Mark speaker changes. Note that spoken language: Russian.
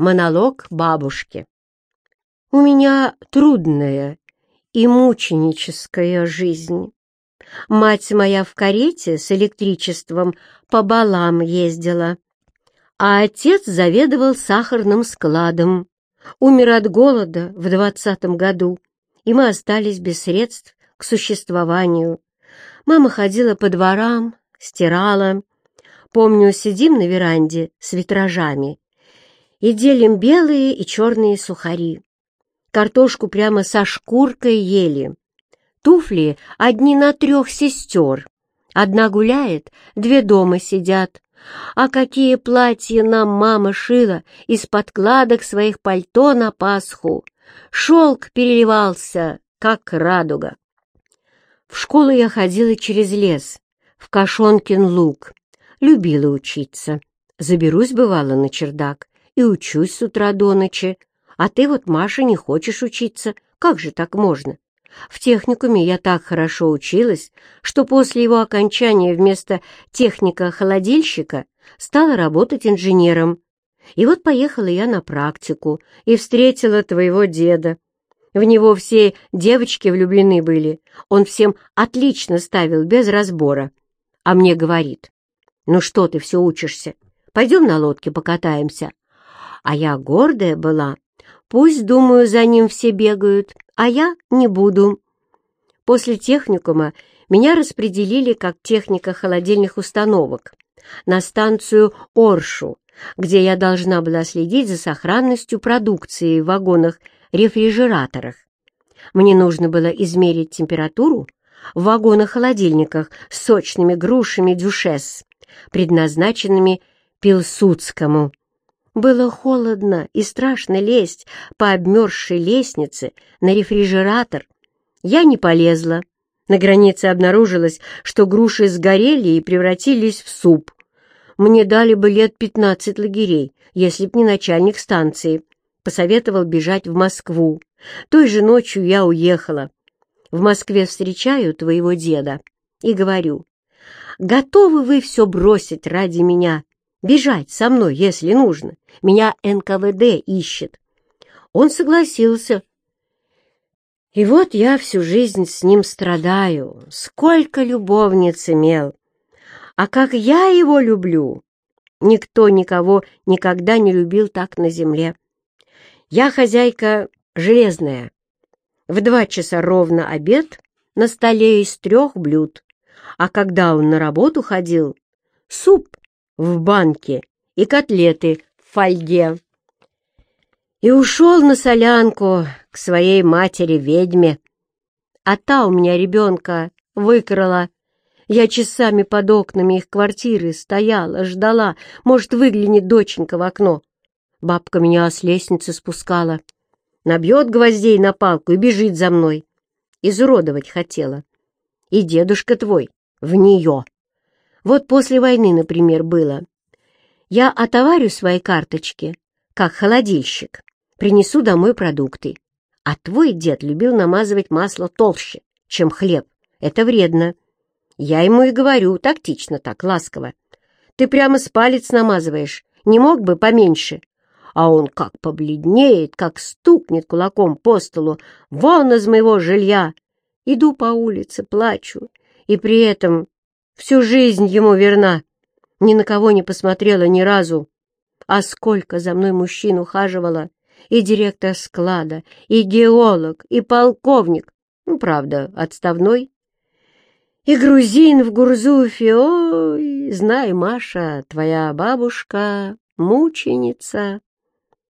Speaker 1: Монолог бабушки. У меня трудная и мученическая жизнь. Мать моя в карете с электричеством по балам ездила, а отец заведовал сахарным складом. Умер от голода в двадцатом году, и мы остались без средств к существованию. Мама ходила по дворам, стирала. Помню, сидим на веранде с витражами и делим белые и черные сухари. Картошку прямо со шкуркой ели. Туфли одни на трех сестер. Одна гуляет, две дома сидят. А какие платья нам мама шила из подкладок своих пальто на Пасху! Шелк переливался, как радуга. В школу я ходила через лес, в Кашонкин луг. Любила учиться. Заберусь, бывало, на чердак и учусь с утра до ночи. А ты вот, Маша, не хочешь учиться. Как же так можно? В техникуме я так хорошо училась, что после его окончания вместо техника-холодильщика стала работать инженером. И вот поехала я на практику и встретила твоего деда. В него все девочки влюблены были. Он всем отлично ставил, без разбора. А мне говорит, ну что ты все учишься? Пойдем на лодке покатаемся. А я гордая была. Пусть, думаю, за ним все бегают, а я не буду. После техникума меня распределили как техника холодильных установок на станцию Оршу, где я должна была следить за сохранностью продукции в вагонах-рефрижераторах. Мне нужно было измерить температуру в вагонах-холодильниках с сочными грушами дюшес, предназначенными Пилсудскому. Было холодно и страшно лезть по обмерзшей лестнице на рефрижератор. Я не полезла. На границе обнаружилось, что груши сгорели и превратились в суп. Мне дали бы лет пятнадцать лагерей, если б не начальник станции. Посоветовал бежать в Москву. Той же ночью я уехала. В Москве встречаю твоего деда и говорю, «Готовы вы все бросить ради меня?» Бежать со мной, если нужно. Меня НКВД ищет. Он согласился. И вот я всю жизнь с ним страдаю. Сколько любовниц имел. А как я его люблю! Никто никого никогда не любил так на земле. Я хозяйка железная. В два часа ровно обед на столе из трех блюд. А когда он на работу ходил, суп в банке и котлеты в фольге. И ушел на солянку к своей матери-ведьме. А та у меня ребенка выкрала. Я часами под окнами их квартиры стояла, ждала, может, выглянет доченька в окно. Бабка меня с лестницы спускала. Набьет гвоздей на палку и бежит за мной. Изуродовать хотела. И дедушка твой в нее. Вот после войны, например, было. Я отоварю свои карточки, как холодильщик, принесу домой продукты. А твой дед любил намазывать масло толще, чем хлеб. Это вредно. Я ему и говорю, тактично так, ласково. Ты прямо с палец намазываешь, не мог бы поменьше? А он как побледнеет, как стукнет кулаком по столу. Вон из моего жилья! Иду по улице, плачу, и при этом Всю жизнь ему верна. Ни на кого не посмотрела ни разу. А сколько за мной мужчин ухаживала. И директор склада, и геолог, и полковник. Ну, правда, отставной. И грузин в Гурзуфе. Ой, знай, Маша, твоя бабушка мученица.